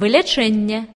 вылячэнне.